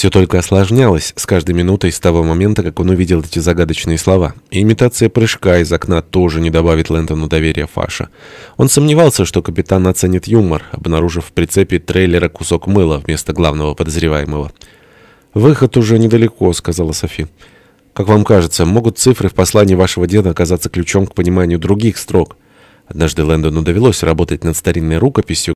Все только осложнялось с каждой минутой с того момента, как он увидел эти загадочные слова. И имитация прыжка из окна тоже не добавит Лэнтону доверия Фаша. Он сомневался, что капитан оценит юмор, обнаружив в прицепе трейлера кусок мыла вместо главного подозреваемого. «Выход уже недалеко», — сказала Софи. «Как вам кажется, могут цифры в послании вашего деда оказаться ключом к пониманию других строк?» Однажды Лэндону довелось работать над старинной рукописью,